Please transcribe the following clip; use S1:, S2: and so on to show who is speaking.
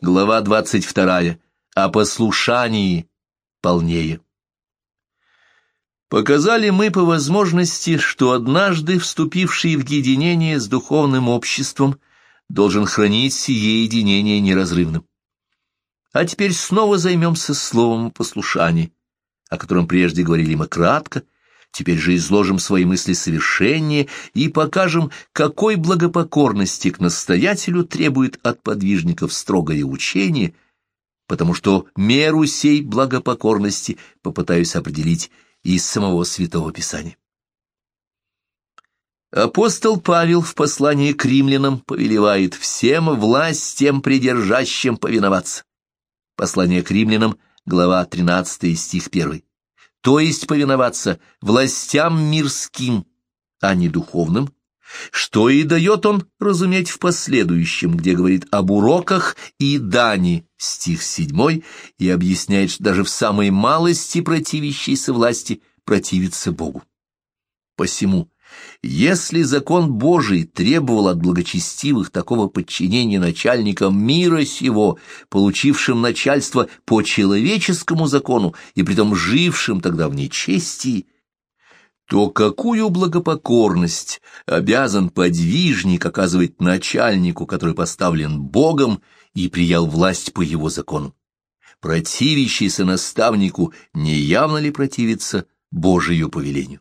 S1: Глава 22. О послушании полнее. Показали мы по возможности, что однажды вступивший в единение с духовным обществом должен хранить сие единение неразрывным. А теперь снова займемся словом послушания, о котором прежде говорили мы кратко, Теперь же изложим свои мысли совершеннее и покажем, какой благопокорности к настоятелю требует от подвижников строгое учение, потому что меру сей благопокорности попытаюсь определить из самого Святого Писания. Апостол Павел в послании к римлянам повелевает всем властям придержащим повиноваться. Послание к римлянам, глава 13, стих 1 то есть повиноваться властям мирским, а не духовным, что и дает он разуметь в последующем, где говорит об уроках и дани, стих 7, и объясняет, что даже в самой малости противящейся власти противится Богу. Посему если закон Божий требовал от благочестивых такого подчинения начальникам мира сего, получившим начальство по человеческому закону и притом жившим тогда в нечестии, то какую благопокорность обязан подвижник оказывать начальнику, который поставлен Богом и приял власть по его закону? Противящийся наставнику не явно ли противится Божию повелению?